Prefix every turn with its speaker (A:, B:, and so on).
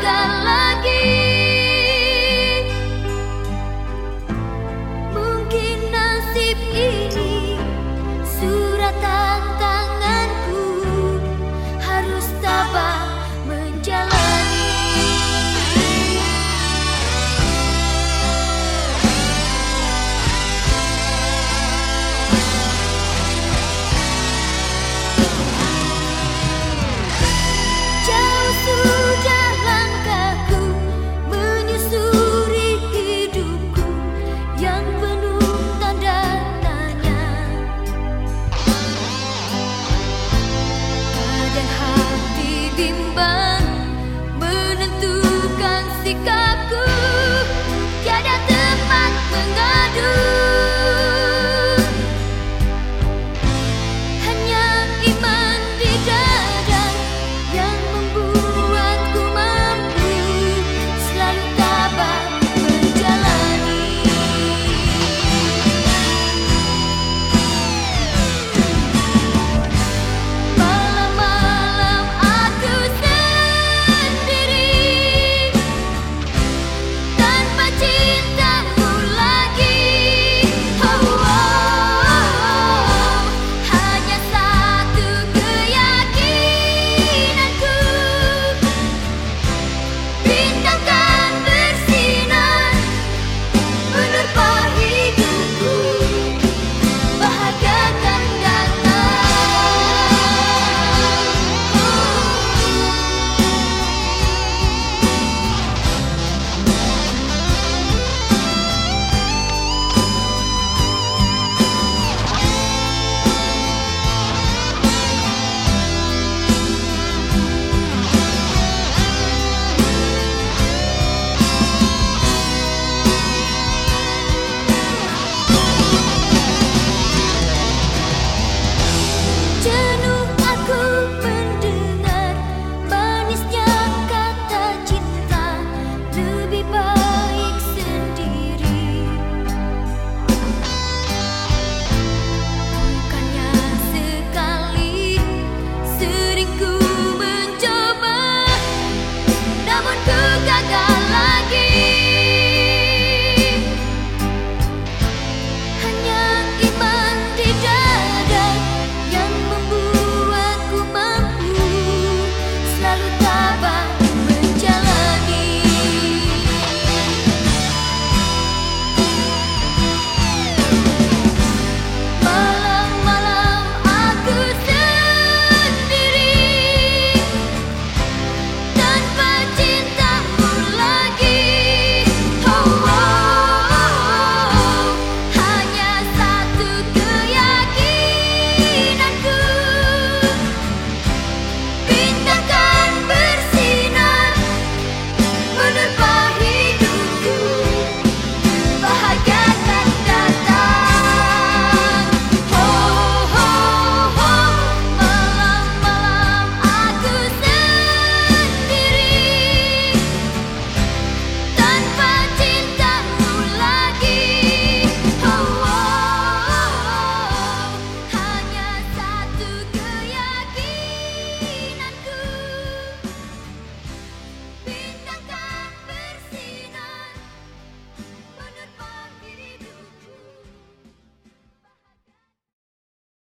A: 的 bimbang menentukan sikap